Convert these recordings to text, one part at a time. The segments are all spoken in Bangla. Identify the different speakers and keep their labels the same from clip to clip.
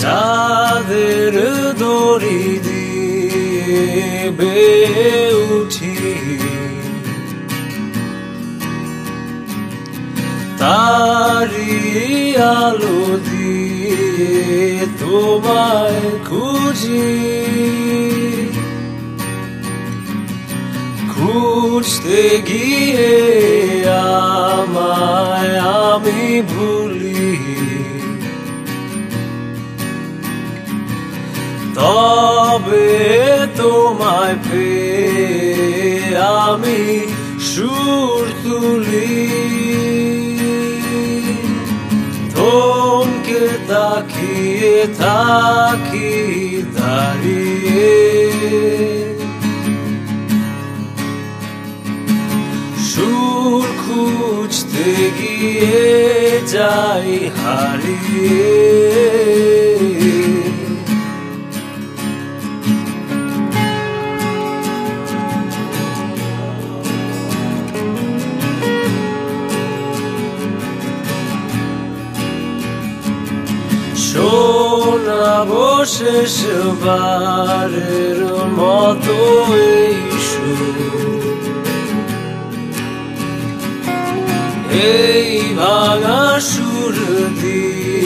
Speaker 1: চাঁদের দড়ি দিয়ে উঠি। তারি আলো দিয়ে তোমায় খুঁজি। খুঁজতে গিয়ে আমায় আমি ভুলি। তবে তোমায় পেয়ে আমি সুর তুলি। থমকে তাকিয়ে থাকি দাঁড়িয়ে। সুর খুঁজতে গিয়ে যাই হারিয়ে। শোনাবো শেষবারের মতো এই এই ভাঙা সুর দিয়ে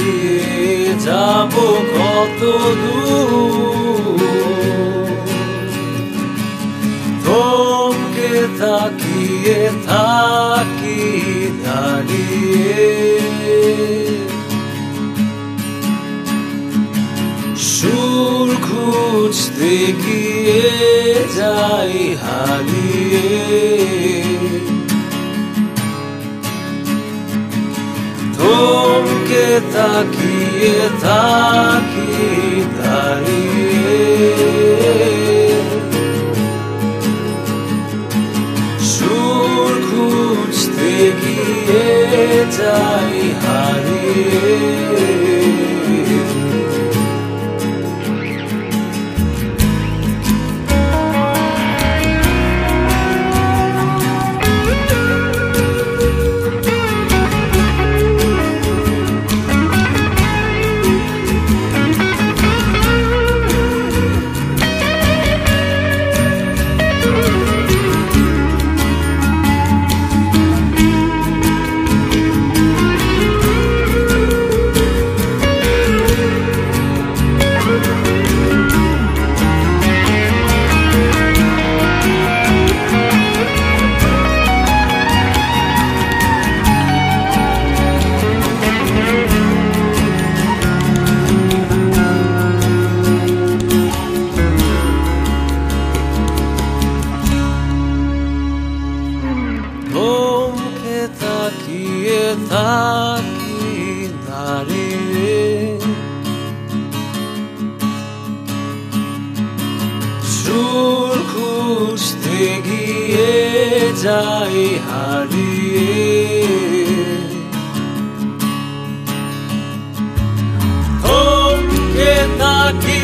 Speaker 1: যাব কত দূর। তাকিয়ে থাকি খুঁজতে গিয়ে যাই হারিয়ে। থমকে তাকিয়ে থাকি দাঁড়িয়ে। সুর খুঁজতে গিয়ে যাই হারিয়ে। তাকিয়ে থাকি দাঁড়িয়ে সুর খুঁজতে গিয়ে যাই হারিয়ে। থমকে তাকিয়ে থাকি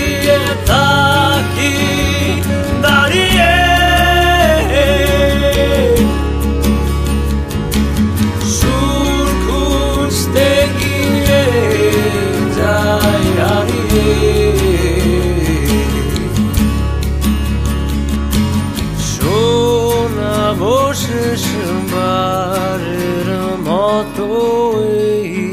Speaker 1: out the way.